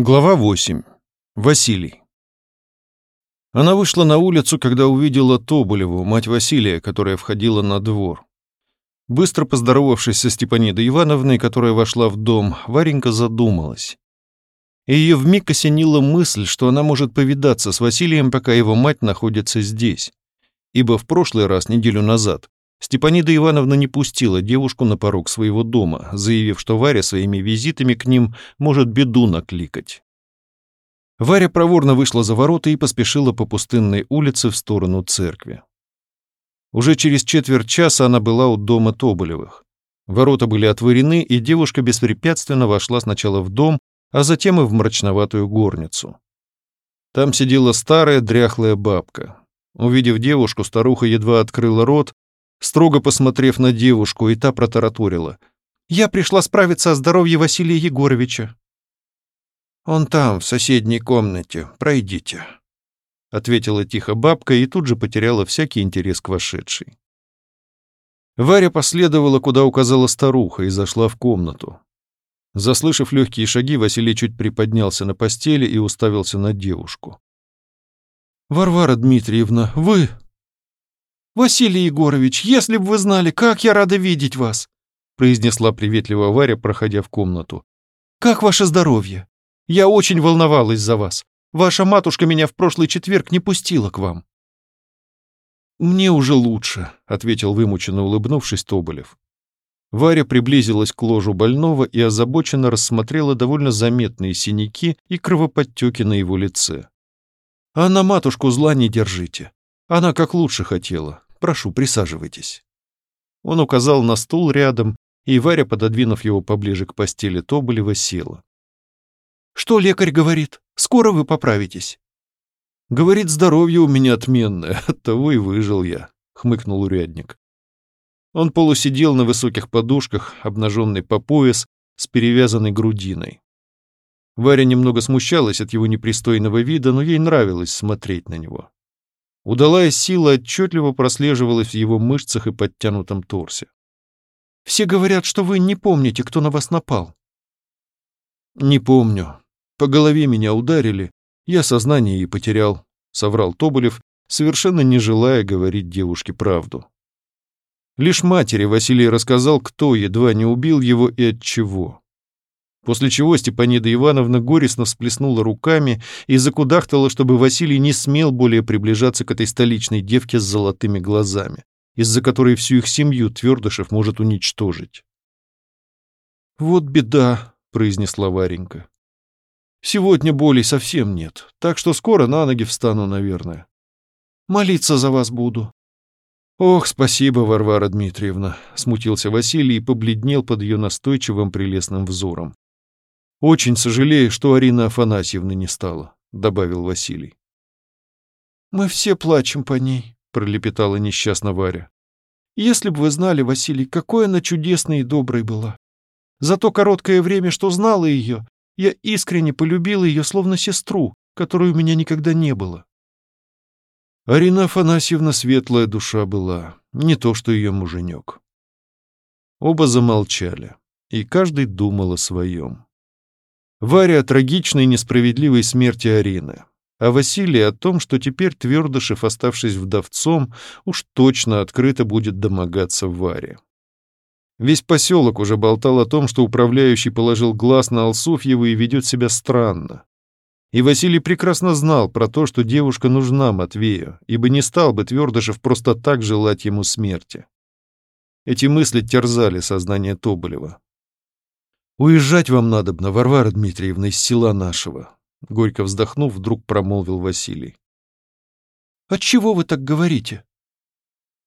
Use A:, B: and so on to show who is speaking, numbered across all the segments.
A: Глава 8. Василий. Она вышла на улицу, когда увидела Тоболеву, мать Василия, которая входила на двор. Быстро поздоровавшись со Степанидой Ивановной, которая вошла в дом, Варенька задумалась. И ее вмиг осенила мысль, что она может повидаться с Василием, пока его мать находится здесь. Ибо в прошлый раз, неделю назад, Степанида Ивановна не пустила девушку на порог своего дома, заявив, что Варя своими визитами к ним может беду накликать. Варя проворно вышла за ворота и поспешила по пустынной улице в сторону церкви. Уже через четверть часа она была у дома Тоболевых. Ворота были отворены, и девушка беспрепятственно вошла сначала в дом, а затем и в мрачноватую горницу. Там сидела старая дряхлая бабка. Увидев девушку, старуха едва открыла рот, строго посмотрев на девушку, и та протараторила. «Я пришла справиться о здоровье Василия Егоровича». «Он там, в соседней комнате. Пройдите», — ответила тихо бабка и тут же потеряла всякий интерес к вошедшей. Варя последовала, куда указала старуха, и зашла в комнату. Заслышав легкие шаги, Василий чуть приподнялся на постели и уставился на девушку. «Варвара Дмитриевна, вы...»
B: «Василий Егорович, если бы вы знали, как я рада видеть вас!» произнесла приветливо Варя, проходя в комнату. «Как ваше здоровье? Я очень волновалась за вас. Ваша матушка меня в прошлый четверг не пустила к вам».
A: «Мне уже лучше», — ответил вымученно улыбнувшись Тоболев. Варя приблизилась к ложу больного и озабоченно рассмотрела довольно заметные синяки и кровоподтеки на его лице. «А на матушку зла не держите. Она как лучше хотела. Прошу, присаживайтесь». Он указал на стул рядом, и Варя, пододвинув его поближе к постели Тоболева, села.
B: «Что лекарь говорит? Скоро вы поправитесь?»
A: «Говорит, здоровье у меня отменное, оттого и выжил я», — хмыкнул урядник. Он полусидел на высоких подушках, обнаженный по пояс, с перевязанной грудиной. Варя немного смущалась от его непристойного вида, но ей нравилось смотреть на него. Удалая сила отчетливо прослеживалась в его мышцах и подтянутом торсе.
B: «Все говорят, что вы не помните, кто на вас напал».
A: «Не помню. По голове меня ударили. Я сознание и потерял», — соврал Тоболев, совершенно не желая говорить девушке правду. Лишь матери Василий рассказал, кто едва не убил его и от чего после чего Степанида Ивановна горестно всплеснула руками и закудахтала, чтобы Василий не смел более приближаться к этой столичной девке с золотыми глазами, из-за которой всю их семью Твердышев может уничтожить. «Вот беда», — произнесла Варенька. «Сегодня боли совсем нет, так что скоро на ноги встану, наверное. Молиться за вас буду». «Ох, спасибо, Варвара Дмитриевна», — смутился Василий и побледнел под ее настойчивым прелестным взором. «Очень сожалею, что Арины Афанасьевны не стало», — добавил Василий.
B: «Мы все плачем по ней», — пролепетала несчастно Варя. «Если бы вы знали, Василий, какой она чудесной и доброй была. За то короткое время, что знала ее, я искренне полюбила ее словно сестру, которой у меня никогда не было».
A: Арина Афанасьевна светлая душа была, не то что ее муженек. Оба замолчали, и каждый думал о своем. Варя о трагичной несправедливой смерти Арины, а Василий о том, что теперь Твердышев, оставшись вдовцом, уж точно открыто будет домогаться Варе. Весь поселок уже болтал о том, что управляющий положил глаз на Алсуфьеву и ведет себя странно. И Василий прекрасно знал про то, что девушка нужна Матвею, ибо не стал бы Твердышев просто так желать ему смерти. Эти мысли терзали сознание Тоболева. «Уезжать вам надобно, Варвара Дмитриевна, из села нашего», — горько вздохнув, вдруг промолвил Василий.
B: «Отчего вы так говорите?»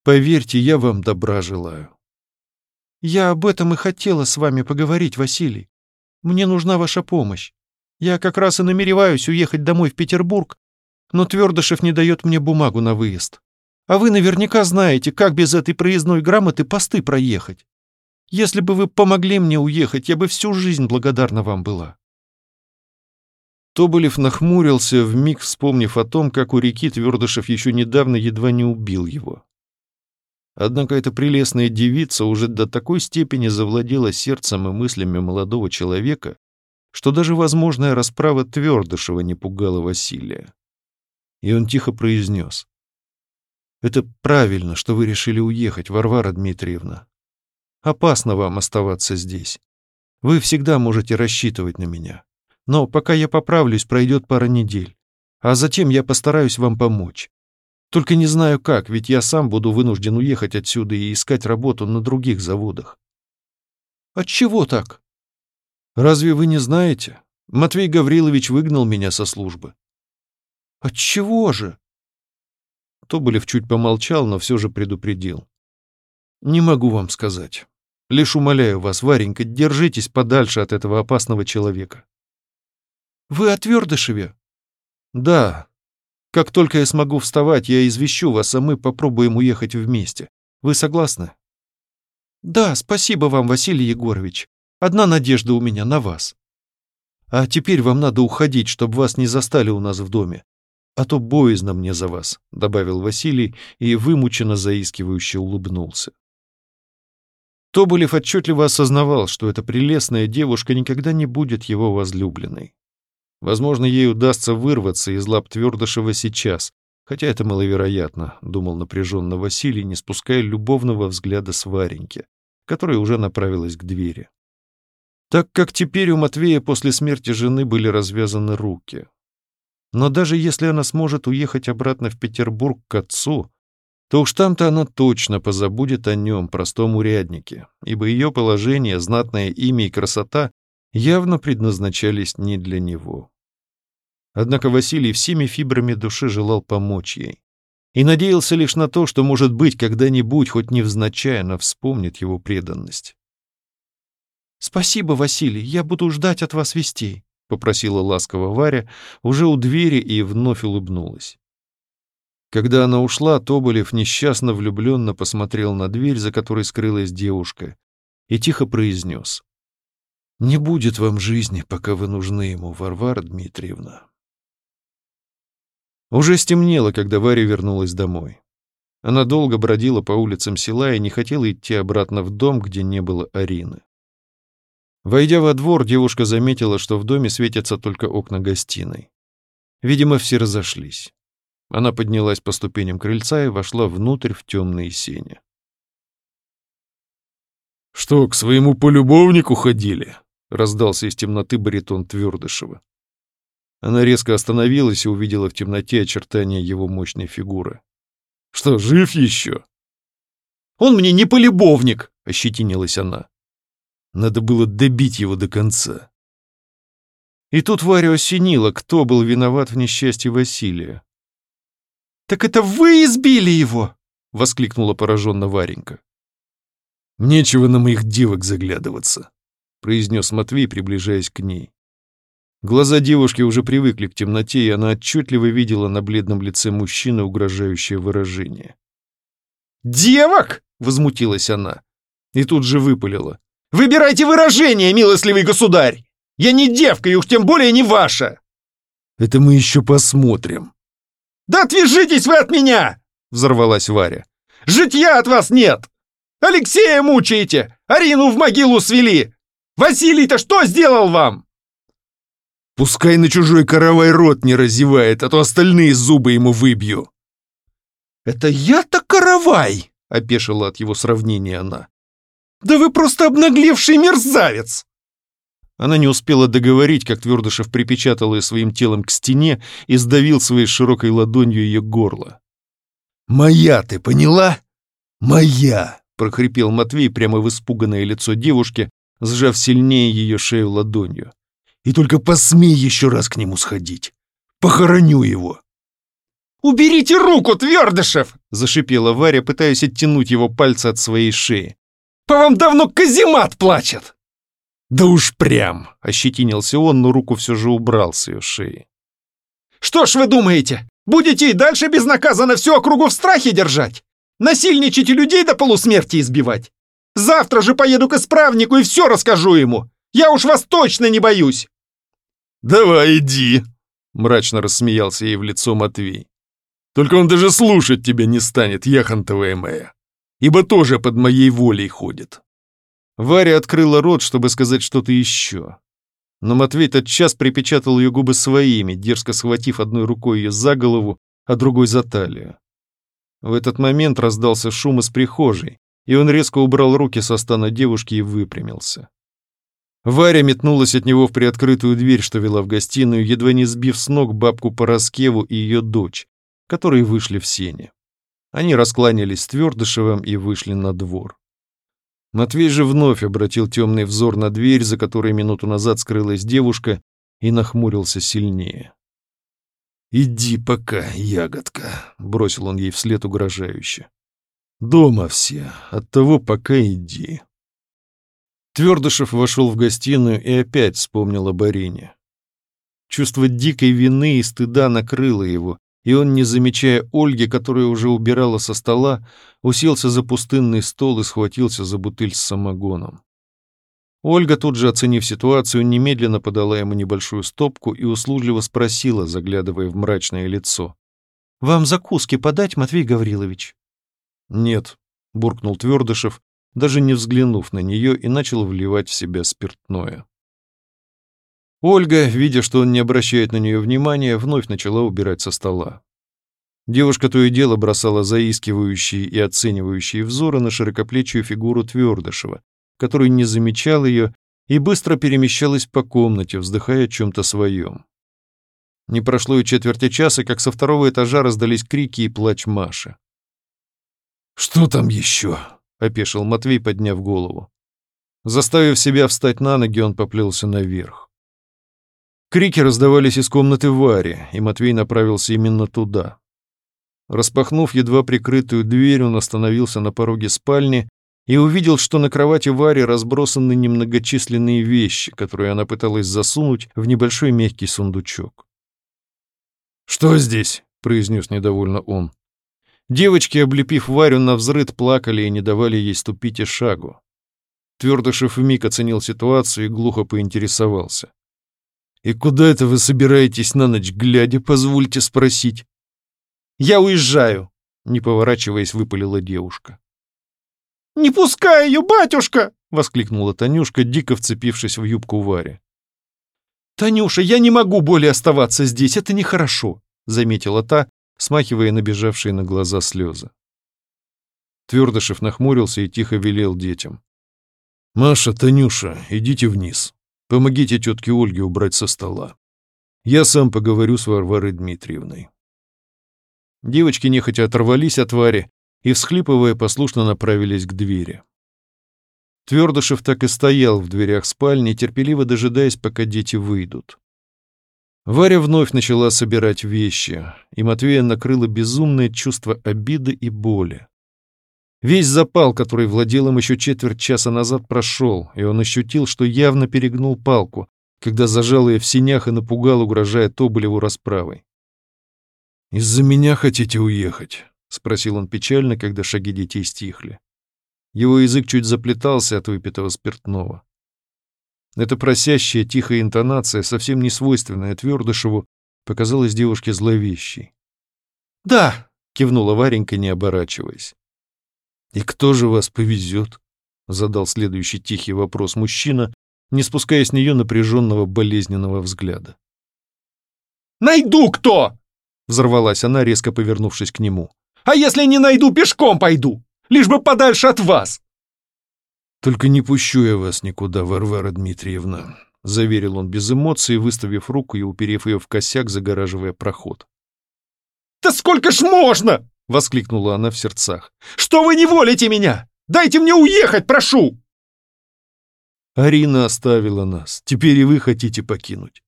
A: «Поверьте, я вам добра желаю».
B: «Я об этом и хотела с вами поговорить, Василий. Мне нужна ваша помощь. Я как раз и намереваюсь уехать домой в Петербург, но Твердышев не дает мне бумагу на выезд. А вы наверняка знаете, как без этой проездной грамоты посты проехать. Если бы вы помогли мне уехать, я бы всю жизнь благодарна вам была».
A: Тоболев нахмурился, вмиг вспомнив о том, как у реки Твердышев еще недавно едва не убил его. Однако эта прелестная девица уже до такой степени завладела сердцем и мыслями молодого человека, что даже возможная расправа Твердышева не пугала Василия. И он тихо произнес. «Это правильно, что вы решили уехать, Варвара Дмитриевна. Опасно вам оставаться здесь. Вы всегда можете рассчитывать на меня. Но пока я поправлюсь, пройдет пара недель. А затем я постараюсь вам помочь. Только не знаю как, ведь я сам буду вынужден уехать отсюда и искать работу на других заводах. Отчего так? Разве вы не знаете? Матвей Гаврилович выгнал меня со службы. Отчего же? Тоболев чуть помолчал, но все же предупредил. Не могу вам сказать. Лишь умоляю вас, Варенька, держитесь подальше от этого опасного человека. Вы о Твердышеве? Да, как только я смогу вставать, я извещу вас, а мы попробуем уехать вместе. Вы согласны? Да, спасибо вам, Василий Егорович. Одна надежда у меня на вас. А теперь вам надо уходить, чтобы вас не застали у нас в доме. А то боязно мне за вас, — добавил Василий и вымученно заискивающе улыбнулся. Тоболев отчетливо осознавал, что эта прелестная девушка никогда не будет его возлюбленной. Возможно, ей удастся вырваться из лап Твердышева сейчас, хотя это маловероятно, думал напряженно Василий, не спуская любовного взгляда с Вареньки, которая уже направилась к двери. Так как теперь у Матвея после смерти жены были развязаны руки. Но даже если она сможет уехать обратно в Петербург к отцу, то уж там-то она точно позабудет о нем, простом уряднике, ибо ее положение, знатное имя и красота явно предназначались не для него. Однако Василий всеми фибрами души желал помочь ей и надеялся лишь на то, что, может быть, когда-нибудь, хоть невзначай, она вспомнит его преданность. «Спасибо, Василий, я буду ждать от вас вестей», — попросила ласково Варя, уже у двери и вновь улыбнулась. Когда она ушла, Тоболев несчастно влюбленно посмотрел на дверь, за которой скрылась девушка, и тихо произнес. «Не будет вам жизни, пока вы нужны ему, Варвара Дмитриевна». Уже стемнело, когда Варя вернулась домой. Она долго бродила по улицам села и не хотела идти обратно в дом, где не было Арины. Войдя во двор, девушка заметила, что в доме светятся только окна гостиной. Видимо, все разошлись. Она поднялась по ступеням крыльца и вошла внутрь в темные сени.
C: «Что, к своему полюбовнику ходили?» — раздался из темноты баритон Твердышева.
A: Она резко остановилась и увидела в темноте очертания его мощной фигуры.
C: «Что, жив еще?»
A: «Он мне не полюбовник!» — ощетинилась она. Надо было добить его до конца. И тут Варю осенило, кто был виноват в несчастье Василия. «Так это вы избили его!» — воскликнула пораженно Варенька.
C: «Нечего на моих девок заглядываться», — произнес Матвей, приближаясь к ней.
A: Глаза девушки уже привыкли к темноте, и она отчетливо видела на бледном лице мужчины угрожающее выражение.
B: «Девок!» — возмутилась она. И тут же выпалила. «Выбирайте выражение, милостливый государь! Я не девка, и уж тем более не ваша!»
C: «Это мы еще посмотрим!»
B: «Да отвяжитесь вы от меня!» — взорвалась Варя. «Житья от вас нет! Алексея мучаете! Арину в могилу свели! Василий-то что сделал вам?»
C: Пускай на чужой каравай рот не разевает, а то остальные зубы ему выбью.
B: «Это я-то каравай!» — опешила от его сравнения она. «Да вы просто обнаглевший мерзавец!»
A: Она не успела договорить, как Твердышев припечатал ее своим телом к стене и сдавил своей широкой ладонью ее горло.
C: «Моя ты, поняла? Моя!»
A: — прохрипел Матвей прямо в испуганное лицо девушки, сжав сильнее ее шею ладонью.
C: И только посмей еще раз к нему сходить. Похороню его.
B: «Уберите руку, Твердышев!»
A: — зашипела Варя, пытаясь оттянуть его пальцы от своей шеи.
B: «По вам давно каземат плачет!»
A: «Да уж прям!» — ощетинился он, но руку все же убрал с ее шеи.
B: «Что ж вы думаете, будете и дальше безнаказанно всю округу в страхе держать? Насильничать и людей до полусмерти избивать? Завтра же поеду к исправнику и все расскажу ему! Я уж вас точно не боюсь!»
C: «Давай, иди!» — мрачно рассмеялся ей в лицо Матвей. «Только он даже слушать тебя не станет, яхонтовая моя, ибо тоже под моей волей ходит».
A: Варя открыла рот, чтобы сказать что-то еще. Но Матвей тотчас припечатал ее губы своими, дерзко схватив одной рукой ее за голову, а другой за талию. В этот момент раздался шум из прихожей, и он резко убрал руки со стана девушки и выпрямился. Варя метнулась от него в приоткрытую дверь, что вела в гостиную, едва не сбив с ног бабку Пороскеву и ее дочь, которые вышли в сене. Они раскланялись с Твердышевым и вышли на двор. Матвей же вновь обратил темный взор на дверь, за которой минуту назад скрылась девушка, и нахмурился сильнее. «Иди пока, ягодка», — бросил он ей вслед угрожающе. «Дома все, оттого пока иди». Твердышев вошел в гостиную и опять вспомнил о Барине. Чувство дикой вины и стыда накрыло его, и он, не замечая Ольги, которая уже убирала со стола, уселся за пустынный стол и схватился за бутыль с самогоном. Ольга, тут же оценив ситуацию, немедленно подала ему небольшую стопку и услужливо спросила, заглядывая в мрачное лицо.
B: «Вам закуски подать, Матвей Гаврилович?»
A: «Нет», — буркнул Твердышев, даже не взглянув на нее, и начал вливать в себя спиртное. Ольга, видя, что он не обращает на нее внимания, вновь начала убирать со стола. Девушка то и дело бросала заискивающие и оценивающие взоры на широкоплечью фигуру Твердышева, который не замечал ее и быстро перемещалась по комнате, вздыхая о чем-то своем. Не прошло и четверти часа, как со второго этажа раздались крики и плач Маши.
C: «Что там еще?»
A: — опешил Матвей, подняв голову. Заставив себя встать на ноги, он поплелся наверх. Крики раздавались из комнаты Вари, и Матвей направился именно туда. Распахнув едва прикрытую дверь, он остановился на пороге спальни и увидел, что на кровати Вари разбросаны немногочисленные вещи, которые она пыталась засунуть в небольшой мягкий сундучок.
C: «Что здесь?»
A: — произнес недовольно он. Девочки, облепив Варю на взрыд, плакали и не давали ей ступить и шагу. Твердышев вмиг оценил ситуацию и глухо поинтересовался. «И куда это вы собираетесь на ночь глядя, позвольте спросить?»
B: «Я уезжаю», —
A: не поворачиваясь, выпалила девушка.
B: «Не пускай ее, батюшка!»
A: — воскликнула Танюшка, дико вцепившись в юбку Вари.
B: «Танюша, я не могу более оставаться здесь, это нехорошо», — заметила та, смахивая набежавшие на глаза слезы.
A: Твердышев нахмурился и тихо велел детям. «Маша, Танюша, идите вниз. Помогите тетке Ольге убрать со стола. Я сам поговорю с Варварой Дмитриевной. Девочки нехотя оторвались от Вари и, всхлипывая, послушно направились к двери. Твердышев так и стоял в дверях спальни, терпеливо дожидаясь, пока дети выйдут. Варя вновь начала собирать вещи, и Матвея накрыло безумное чувство обиды и боли. Весь запал, который владел им еще четверть часа назад, прошел, и он ощутил, что явно перегнул палку, когда зажал ее в синях и напугал, угрожая Тоболеву расправой. «Из-за меня хотите уехать?» — спросил он печально, когда шаги детей стихли. Его язык чуть заплетался от выпитого спиртного. Эта просящая, тихая интонация, совсем не свойственная Твердышеву, показалась девушке зловещей.
B: «Да!»
A: — кивнула Варенька, не оборачиваясь. «И кто же вас повезет?» — задал следующий тихий вопрос мужчина, не спуская с нее напряженного болезненного взгляда.
B: «Найду кто!»
A: — взорвалась она, резко повернувшись к нему.
B: «А если не найду, пешком пойду, лишь бы подальше от вас!»
A: «Только не пущу я вас никуда, Варвара Дмитриевна», — заверил он без эмоций, выставив руку и уперев ее в косяк, загораживая проход.
B: «Да сколько ж можно!» — воскликнула она в сердцах. «Что вы не волите меня? Дайте мне уехать, прошу!»
A: «Арина оставила нас. Теперь и вы хотите покинуть.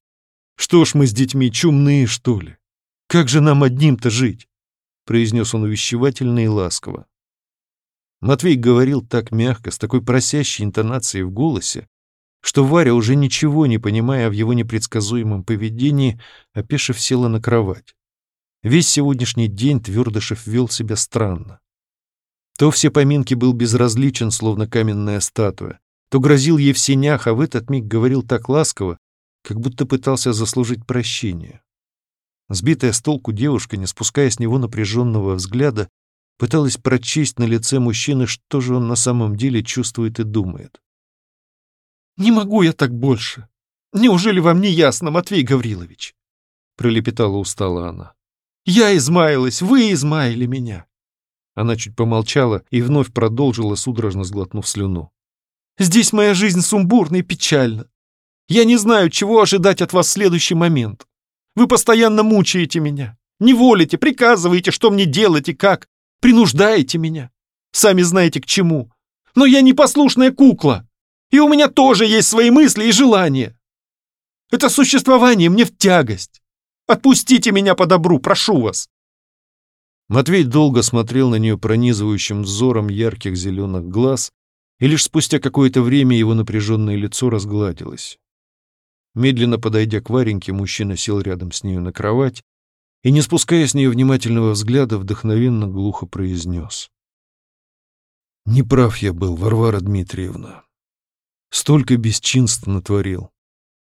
A: Что ж мы с детьми чумные, что ли? Как же нам одним-то жить?» — произнес он увещевательно и ласково. Матвей говорил так мягко, с такой просящей интонацией в голосе, что Варя, уже ничего не понимая в его непредсказуемом поведении, опешив села на кровать. Весь сегодняшний день Твердышев вел себя странно. То все поминки был безразличен, словно каменная статуя, то грозил ей в синях, а в этот миг говорил так ласково, как будто пытался заслужить прощение. Сбитая с толку девушка, не спуская с него напряженного взгляда, пыталась прочесть на лице мужчины, что же он на самом деле чувствует и думает.
B: «Не могу я так больше. Неужели вам не ясно, Матвей Гаврилович?» Пролепетала устала она. «Я измаялась, вы измаяли меня!» Она чуть помолчала и вновь продолжила, судорожно сглотнув слюну. «Здесь моя жизнь сумбурна и печальна. Я не знаю, чего ожидать от вас в следующий момент. Вы постоянно мучаете меня, не волите, приказываете, что мне делать и как, принуждаете меня. Сами знаете к чему. Но я не послушная кукла, и у меня тоже есть свои мысли и желания. Это существование мне в тягость. Отпустите меня по добру, прошу вас.
A: Матвей долго смотрел на нее пронизывающим взором ярких зеленых глаз, и лишь спустя какое-то время его напряженное лицо разгладилось. Медленно подойдя к Вареньке, мужчина сел рядом с нею на кровать и, не спуская с нее внимательного взгляда, вдохновенно глухо произнес. «Неправ я был, Варвара Дмитриевна. Столько бесчинств натворил.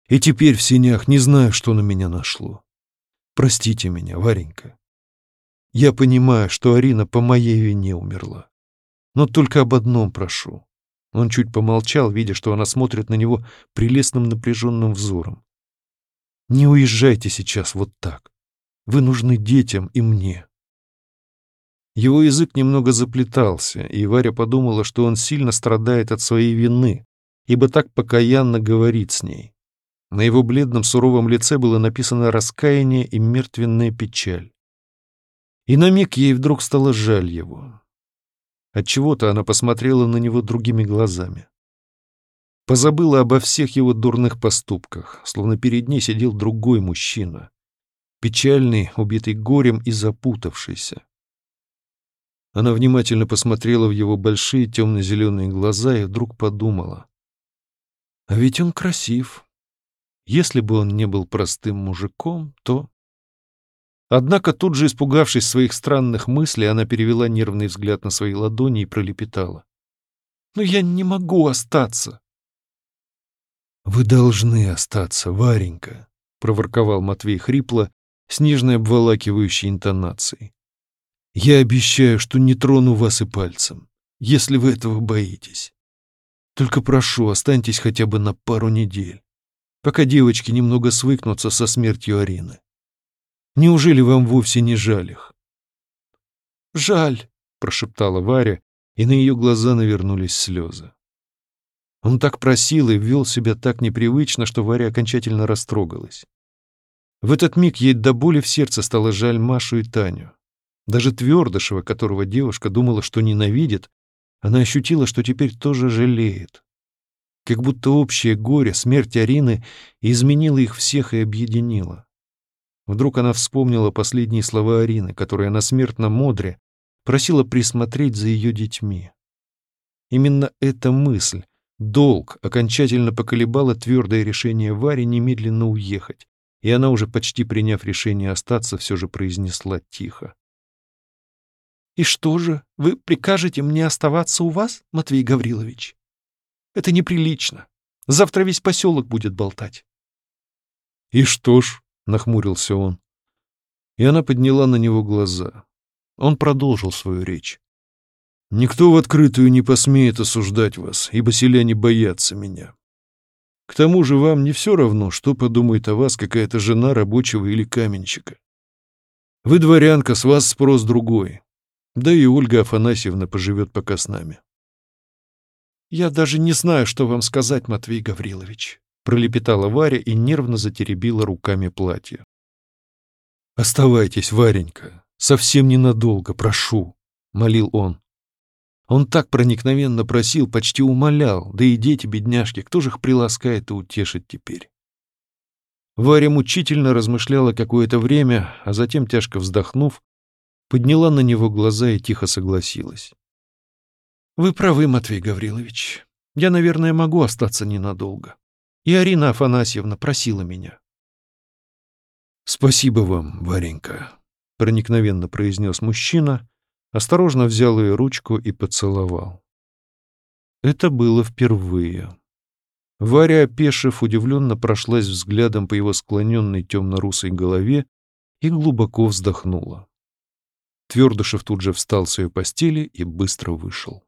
A: И теперь в синях не знаю, что на меня нашло. Простите меня, Варенька. Я понимаю, что Арина по моей вине умерла. Но только об одном прошу. Он чуть помолчал, видя, что она смотрит на него прелестным напряженным взором. «Не уезжайте сейчас вот так. Вы нужны детям и мне». Его язык немного заплетался, и Варя подумала, что он сильно страдает от своей вины, ибо так покаянно говорит с ней. На его бледном суровом лице было написано раскаяние и мертвенная печаль. И на миг ей вдруг стало жаль его. Отчего-то она посмотрела на него другими глазами. Позабыла обо всех его дурных поступках, словно перед ней сидел другой мужчина. Печальный, убитый горем и запутавшийся. Она внимательно посмотрела в его большие темно-зеленые глаза и вдруг подумала. А ведь он красив. Если бы он не был простым мужиком, то... Однако тут же, испугавшись своих странных мыслей, она перевела нервный взгляд на свои ладони и пролепетала. «Но я не могу остаться!» «Вы должны остаться, Варенька!» — проворковал Матвей хрипло, с нежной обволакивающей интонацией. «Я обещаю, что не трону вас и пальцем, если вы этого боитесь. Только прошу, останьтесь хотя бы на пару недель, пока девочки немного свыкнутся со смертью Арины. Неужели вам вовсе не жаль их? «Жаль», — прошептала Варя, и на ее глаза навернулись слезы. Он так просил и вел себя так непривычно, что Варя окончательно растрогалась. В этот миг ей до боли в сердце стало жаль Машу и Таню. Даже Твердышева, которого девушка думала, что ненавидит, она ощутила, что теперь тоже жалеет. Как будто общее горе, смерть Арины изменила их всех и объединила. Вдруг она вспомнила последние слова Арины, которые на смертном модре просила присмотреть за ее детьми. Именно эта мысль, долг, окончательно поколебала твердое решение Вари немедленно уехать, и она, уже почти приняв решение остаться, все же произнесла тихо. «И что же, вы прикажете мне оставаться у вас, Матвей Гаврилович? Это неприлично. Завтра весь поселок будет болтать». «И что ж?» — нахмурился он. И она подняла на него глаза. Он продолжил свою речь. «Никто в открытую не посмеет осуждать вас, ибо селяне боятся меня. К тому же вам не все равно, что подумает о вас какая-то жена рабочего или каменщика. Вы дворянка, с вас спрос другой. Да и Ольга Афанасьевна поживет пока с нами».
B: «Я даже не знаю, что вам сказать, Матвей Гаврилович», пролепетала Варя и нервно затеребила руками платье.
A: «Оставайтесь, Варенька, совсем ненадолго, прошу», — молил он. Он так проникновенно просил, почти умолял, да и дети, бедняжки, кто же их приласкает и утешит теперь? Варя мучительно размышляла какое-то время, а затем, тяжко вздохнув, подняла на него глаза и тихо согласилась.
B: «Вы правы, Матвей Гаврилович. Я, наверное, могу остаться ненадолго. И Арина Афанасьевна просила меня».
A: «Спасибо вам, Варенька», — проникновенно произнес мужчина, осторожно взял ее ручку и поцеловал. Это было впервые. Варя, опешив, удивленно прошлась взглядом по его склоненной темно-русой голове и глубоко вздохнула. Твердышев тут же встал с ее постели и быстро вышел.